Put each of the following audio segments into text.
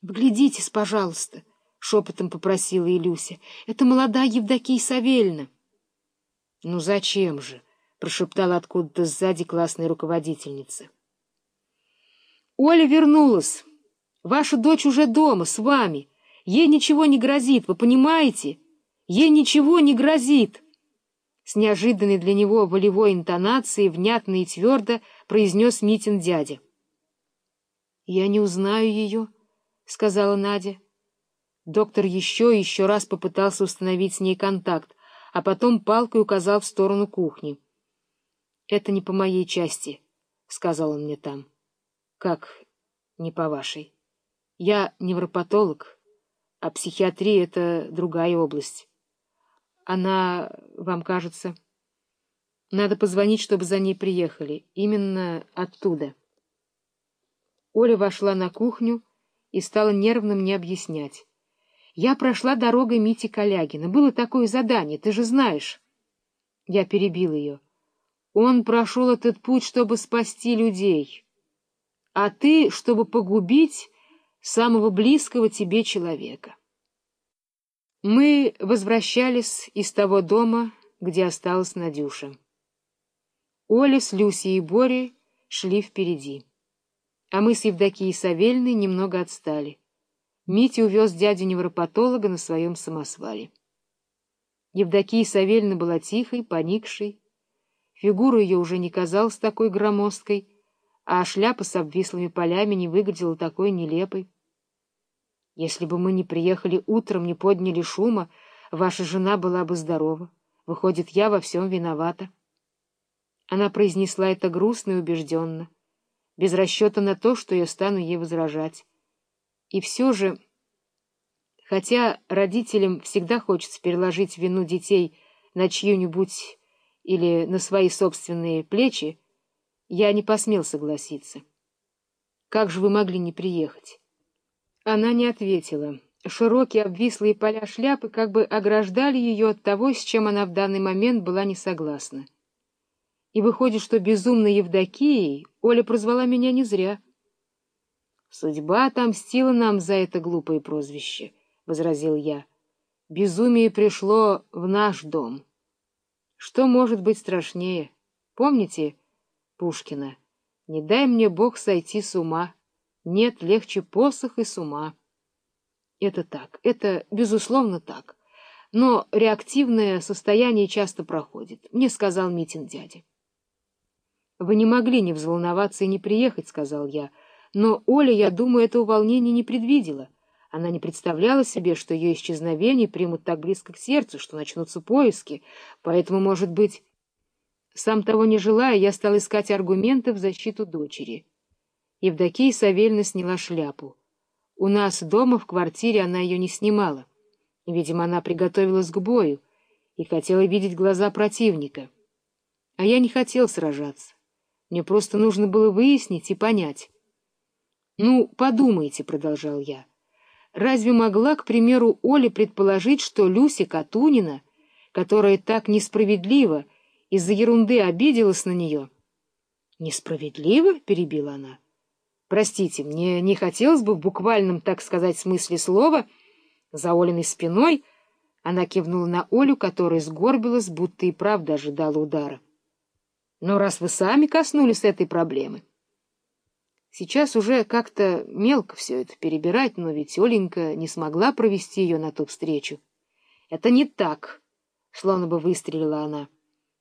— Вглядитесь, пожалуйста, — шепотом попросила Илюся. — Это молодая Евдокия Савельевна. — Ну зачем же? — прошептала откуда-то сзади классная руководительница. — Оля вернулась. Ваша дочь уже дома, с вами. Ей ничего не грозит, вы понимаете? Ей ничего не грозит. С неожиданной для него волевой интонацией внятно и твердо произнес Митин дядя. — Я не узнаю ее, —— сказала Надя. Доктор еще и еще раз попытался установить с ней контакт, а потом палкой указал в сторону кухни. — Это не по моей части, — сказал он мне там. — Как не по вашей? Я невропатолог, а психиатрия — это другая область. Она, вам кажется... Надо позвонить, чтобы за ней приехали. Именно оттуда. Оля вошла на кухню, и стала нервно мне объяснять. Я прошла дорогой Мити Калягина. Было такое задание, ты же знаешь. Я перебил ее. Он прошел этот путь, чтобы спасти людей, а ты, чтобы погубить самого близкого тебе человека. Мы возвращались из того дома, где осталась Надюша. Оля с Люсей и Борей шли впереди а мы с Евдокией Савельной немного отстали. Митя увез дядю невропатолога на своем самосвале. Евдокия Савельна была тихой, поникшей. Фигура ее уже не казалась такой громоздкой, а шляпа с обвислыми полями не выглядела такой нелепой. Если бы мы не приехали утром, не подняли шума, ваша жена была бы здорова. Выходит, я во всем виновата. Она произнесла это грустно и убежденно без расчета на то, что я стану ей возражать. И все же, хотя родителям всегда хочется переложить вину детей на чью-нибудь или на свои собственные плечи, я не посмел согласиться. Как же вы могли не приехать? Она не ответила. Широкие обвислые поля шляпы как бы ограждали ее от того, с чем она в данный момент была не согласна. И выходит, что безумной Евдокией Оля прозвала меня не зря. — Судьба отомстила нам за это глупое прозвище, — возразил я. Безумие пришло в наш дом. Что может быть страшнее? Помните Пушкина? «Не дай мне Бог сойти с ума. Нет, легче посох и с ума». Это так, это безусловно так. Но реактивное состояние часто проходит, мне сказал Митин дядя. Вы не могли не взволноваться и не приехать, — сказал я. Но Оля, я думаю, этого волнения не предвидела. Она не представляла себе, что ее исчезновение примут так близко к сердцу, что начнутся поиски. Поэтому, может быть... Сам того не желая, я стал искать аргументы в защиту дочери. Евдокия Савельевна сняла шляпу. У нас дома в квартире она ее не снимала. Видимо, она приготовилась к бою и хотела видеть глаза противника. А я не хотел сражаться. Мне просто нужно было выяснить и понять. — Ну, подумайте, — продолжал я. Разве могла, к примеру, Оля предположить, что Люся Катунина, которая так несправедливо из-за ерунды обиделась на нее... — Несправедливо? — перебила она. — Простите, мне не хотелось бы в буквальном, так сказать, смысле слова за Олиной спиной... Она кивнула на Олю, которая сгорбилась, будто и правда ожидала удара. Но раз вы сами коснулись этой проблемы... Сейчас уже как-то мелко все это перебирать, но ведь Оленька не смогла провести ее на ту встречу. Это не так, словно бы выстрелила она.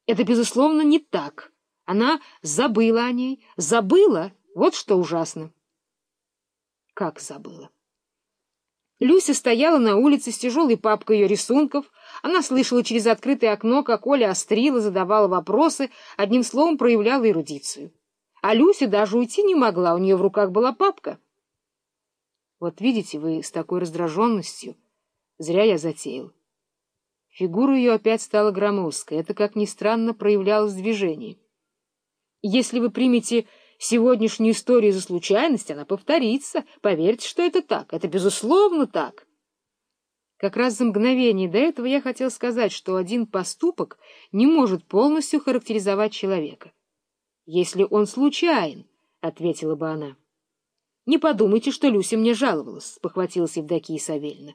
Это, безусловно, не так. Она забыла о ней. Забыла? Вот что ужасно. Как забыла? Люся стояла на улице с тяжелой папкой ее рисунков. Она слышала через открытое окно, как Оля острила, задавала вопросы, одним словом проявляла эрудицию. А Люся даже уйти не могла, у нее в руках была папка. Вот видите вы с такой раздраженностью. Зря я затеял. Фигура ее опять стала громоздкой. Это, как ни странно, проявлялось в. Если вы примете сегодняшнюю историю за случайность, она повторится. Поверьте, что это так. Это безусловно так. Как раз за мгновение до этого я хотел сказать, что один поступок не может полностью характеризовать человека. Если он случайен, — ответила бы она. Не подумайте, что Люся мне жаловалась, — похватилась Евдокия Савельевна.